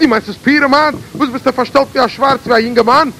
Die meinst du, das Du bist du verstellt wie ein Schwarz, wie ein junger Mann?